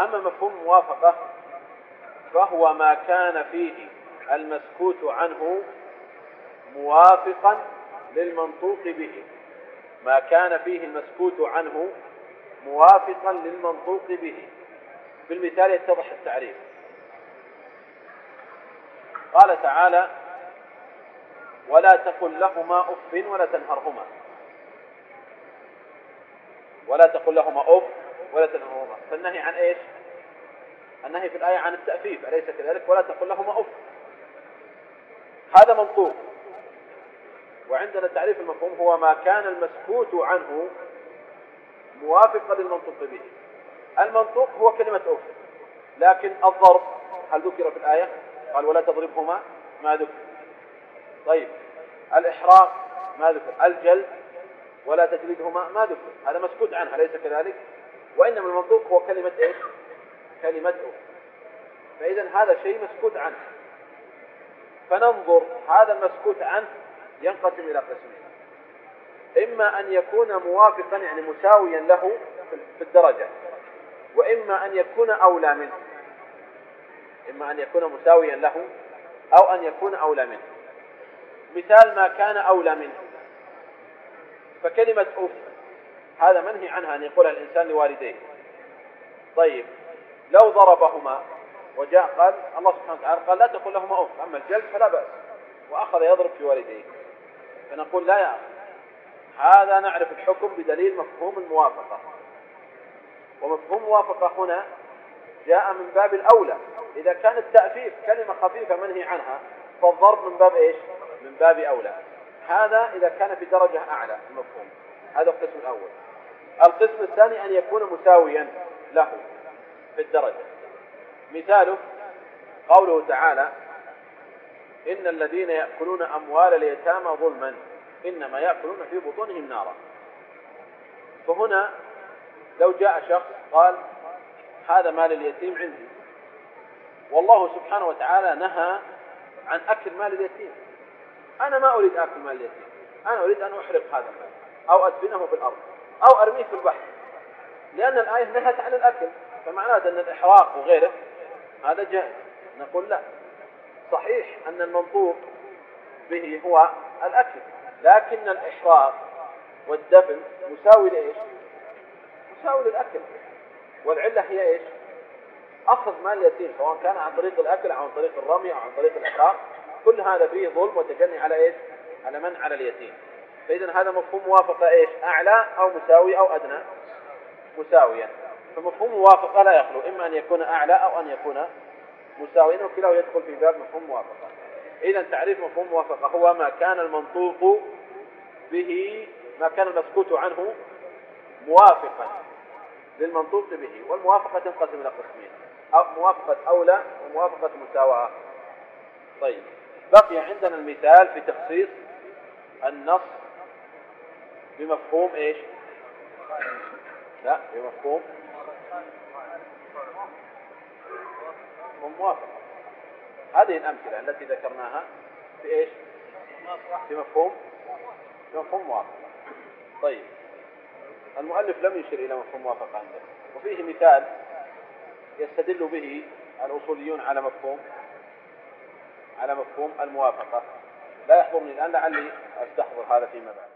أما مفهوم الموافقة فهو ما كان فيه المسكوت عنه موافقا للمنطوق به. ما كان فيه المسكوت عنه موافقا للمنطوق به. بالمثال يتضح التعريف. قال تعالى ولا تقل لهما أف ولا تنهرهما. ولا تقل لهما أف ولا تنهرهما فالنهي عن إيش؟ النهي في الآية عن التأفيف أليس كذلك؟ ولا تقل لهما أف. هذا منطوق. وعندنا تعريف المفهوم هو ما كان المسكوت عنه موافقا للمنطوق به. المنطوق هو كلمة أف. لكن الضرب هل ذكر في الآية؟ قال ولا تضربهما ما ذكر. طيب. الإحراق ما ذكر. الجلد ولا تجلدهما ما ذكر. هذا مسكوت عنها ليس كذلك؟ وإنما المنطوق هو كلمة إيش؟ كلمة أف فإذا هذا شيء مسكوت عنه. فننظر هذا المسكوت عنه ينقسم إلى قسمين. إما أن يكون موافقا يعني مساويا له في الدرجة. وإما أن يكون أولى منه. إما أن يكون مساويا له أو أن يكون أولى منه. مثال ما كان أولى منه. فكلمة أف هذا منهي عنها أن يقولها الإنسان لوالديه. طيب لو ضربهما وجاء قال الله سبحانه وتعالى قال لا تقل لهما أف أما الجلد فلا بأس. وأخذ يضرب في والديه. فنقول لا يا أخي هذا نعرف الحكم بدليل مفهوم الموافقة. ومفهوم الموافقة هنا جاء من باب الأولى. إذا كان التأفيف كلمة خفيفة منهي عنها فالضرب من باب إيش؟ من باب أولى. هذا إذا كان في درجة أعلى المفهوم. هذا القسم الأول. القسم الثاني أن يكون مساويا له في الدرجة. مثاله قوله تعالى إن الذين يأكلون أموال اليتامى ظلما إنما يأكلون في بطونهم نارا. فهنا لو جاء شخص قال هذا مال اليتيم عندي. والله سبحانه وتعالى نهى عن أكل مال اليتيم. أنا ما أريد أكل مال اليتيم. أنا أريد أن أحرق هذا المال أو أدفنه في الأرض. أو أرميه في البحر. لأن الآية نهت عن الأكل. فمعناه أن الإحراق وغيره هذا جائز. نقول لا. صحيح أن المنطوق به هو الأكل. لكن الإحراق والدفن مساوي لإيش؟ مساوي للأكل. والعلة هي إيش؟ أخذ مال اليتيم سواء كان عن طريق الأكل أو عن طريق الرمي أو عن طريق الإحراق. كل هذا فيه ظلم وتجني على إيش؟ على من على اليتيم. فإذا هذا مفهوم موافقة إيش؟ أعلى أو مساوي أو أدنى. مساويا. فمفهوم موافقة لا يخلو. إما أن يكون أعلى أو أن يكون مساويا وكلاه يدخل في باب مفهوم موافقة. إذا تعريف مفهوم موافقة هو ما كان المنطوق به ما كان المسكوت عنه موافقا للمنطوق به. والموافقة تنقسم إلى قسمين. أو موافقة أولى وموافقة مساواة. طيب. بقي عندنا المثال في تخصيص النص بمفهوم إيش؟ لا بمفهوم. موافقة هذه الأمثلة التي ذكرناها في إيش؟ في مفهوم. في مفهوم موافقة طيب. المؤلف لم يشر إلى مفهوم موافقة عنده. وفيه مثال يستدل به الأصوليون على مفهوم على مفهوم الموافقة. لا يحضرني الآن لعلي أستحضر هذا فيما بعد